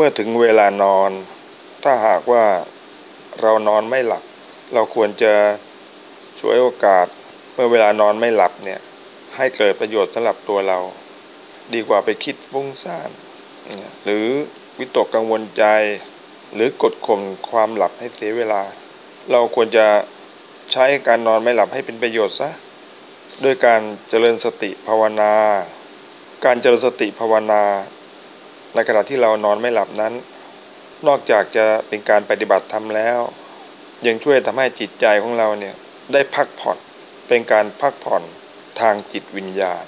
เมื่อถึงเวลานอน ถ้าหากว่าเรานอนไม่หลับ เราควรจะช่วยโอกาส เมื่อเวลานอนไม่หลับเนี่ยให้เกิดประโยชน์สำหรับตัวเรา ดีกว่าไปคิดฟุ้งซ่าน หรือวิตกกังวลใจ หรือกดข่มความหลับให้เสียเวลา เราควรจะใช้การนอนไม่หลับให้เป็นประโยชน์ซะด้วยการเจริญสติภาวนา การเจริญสติภาวนา ในขณะที่เรานอนไม่หลับนั้น นอกจากจะเป็นการปฏิบัติธรรมแล้ว ยังช่วยทำให้จิตใจของเราเนี่ยได้พักผ่อนเป็นการพักผ่อนทางจิตวิญญาณ